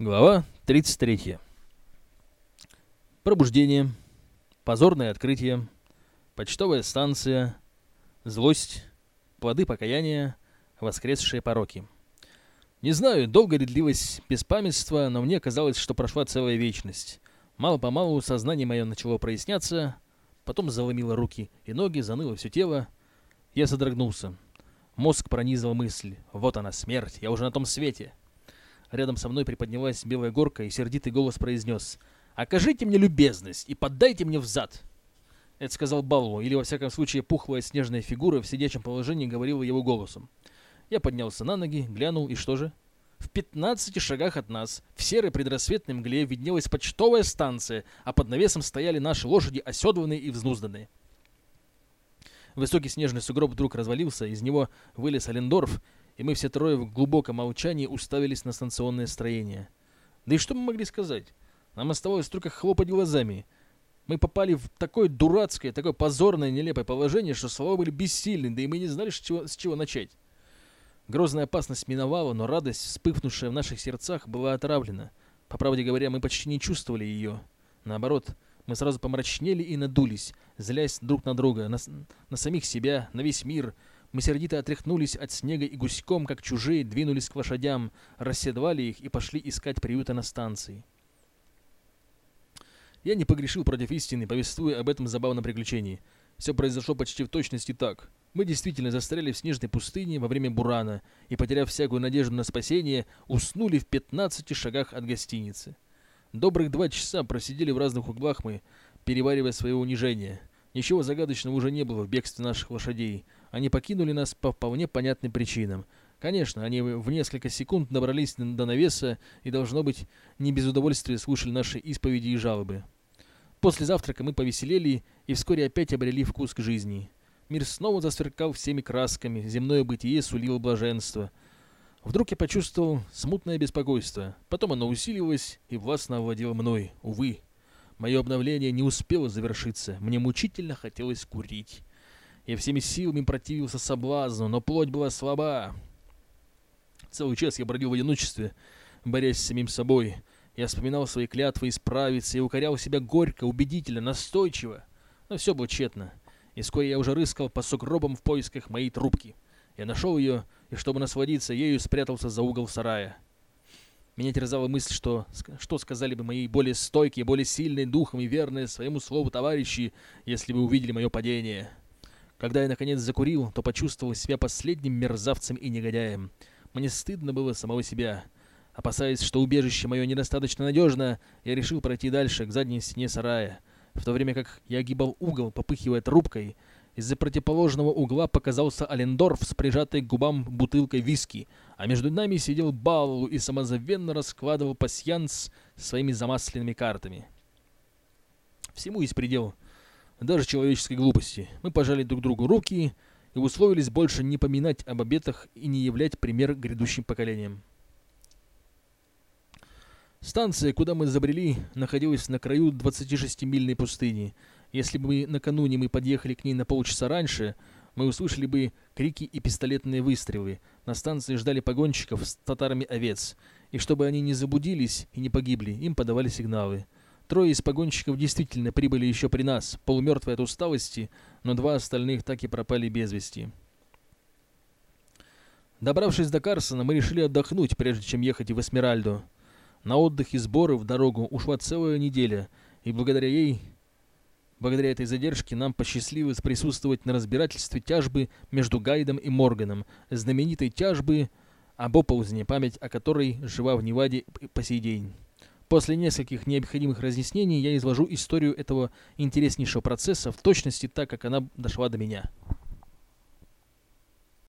Глава 33. Пробуждение. Позорное открытие. Почтовая станция. Злость. Плоды покаяния. Воскресшие пороки. Не знаю, долго ли длилось беспамятство, но мне казалось, что прошла целая вечность. Мало-помалу сознание мое начало проясняться, потом заломило руки и ноги, заныло все тело. Я содрогнулся. Мозг пронизал мысль. Вот она, смерть, я уже на том свете. Рядом со мной приподнялась белая горка, и сердитый голос произнес «Окажите мне любезность и поддайте мне взад!» Это сказал Баллу, или, во всяком случае, пухлая снежная фигура в сидячем положении говорила его голосом. Я поднялся на ноги, глянул, и что же? В пятнадцати шагах от нас, в серой предрассветной мгле, виднелась почтовая станция, а под навесом стояли наши лошади, оседланные и взнузданные. Высокий снежный сугроб вдруг развалился, из него вылез Алендорф и мы все трое в глубоком молчании уставились на станционное строение. Да и что мы могли сказать? Нам оставалось только хлопать глазами. Мы попали в такое дурацкое, такое позорное, нелепое положение, что слова были бессильны, да и мы не знали, с чего, с чего начать. Грозная опасность миновала, но радость, вспыхнувшая в наших сердцах, была отравлена. По правде говоря, мы почти не чувствовали ее. Наоборот, мы сразу помрачнели и надулись, злясь друг на друга, на, на самих себя, на весь мир — мы сердито отряхнулись от снега и гуськом, как чужие, двинулись к лошадям, расседвали их и пошли искать приюта на станции. Я не погрешил против истины, повествуя об этом забавном приключении. Все произошло почти в точности так. Мы действительно застряли в снежной пустыне во время бурана и, потеряв всякую надежду на спасение, уснули в 15 шагах от гостиницы. Добрых два часа просидели в разных углах мы, переваривая свое унижение. Ничего загадочного уже не было в бегстве наших лошадей — они покинули нас по вполне понятным причинам. Конечно, они в несколько секунд добрались до навеса и, должно быть, не без удовольствия слушали наши исповеди и жалобы. После завтрака мы повеселели и вскоре опять обрели вкус к жизни. Мир снова засверкал всеми красками, земное бытие сулило блаженство. Вдруг я почувствовал смутное беспокойство. Потом оно усилилось и властно овладело мной. Увы, мое обновление не успело завершиться. Мне мучительно хотелось курить. Я всеми силами противился соблазну, но плоть была слаба. Целый час я бродил в одиночестве, борясь с самим собой. Я вспоминал свои клятвы исправиться и укорял себя горько, убедительно, настойчиво. Но все было тщетно. И вскоре я уже рыскал по сугробам в поисках моей трубки. Я нашел ее, и чтобы насладиться ею, спрятался за угол сарая. Меня терзала мысль, что, что сказали бы мои более стойкие, более сильные духом и верные своему слову товарищи, если бы увидели мое падение. Когда я наконец закурил, то почувствовал себя последним мерзавцем и негодяем. Мне стыдно было самого себя. Опасаясь, что убежище мое недостаточно надежно, я решил пройти дальше, к задней стене сарая. В то время как я огибал угол, попыхивая трубкой, из-за противоположного угла показался Алендорф с прижатой к губам бутылкой виски, а между нами сидел Баллу и самозабвенно раскладывал пасьянс своими замасленными картами. Всему есть предел даже человеческой глупости. Мы пожали друг другу руки и условились больше не поминать об обетах и не являть пример грядущим поколениям. Станция, куда мы забрели, находилась на краю 26-мильной пустыни. Если бы накануне мы подъехали к ней на полчаса раньше, мы услышали бы крики и пистолетные выстрелы. На станции ждали погонщиков с татарами овец. И чтобы они не заблудились и не погибли, им подавали сигналы. Трое из погонщиков действительно прибыли еще при нас, полумертвые от усталости, но два остальных так и пропали без вести. Добравшись до Карсона, мы решили отдохнуть, прежде чем ехать в Эсмеральду. На отдых и сборы в дорогу ушла целая неделя, и благодаря ей, благодаря этой задержке, нам посчастливилось присутствовать на разбирательстве тяжбы между Гайдом и Морганом, знаменитой тяжбы об оползне, память о которой жива в Неваде по сей день. После нескольких необходимых разъяснений я изложу историю этого интереснейшего процесса в точности так, как она дошла до меня.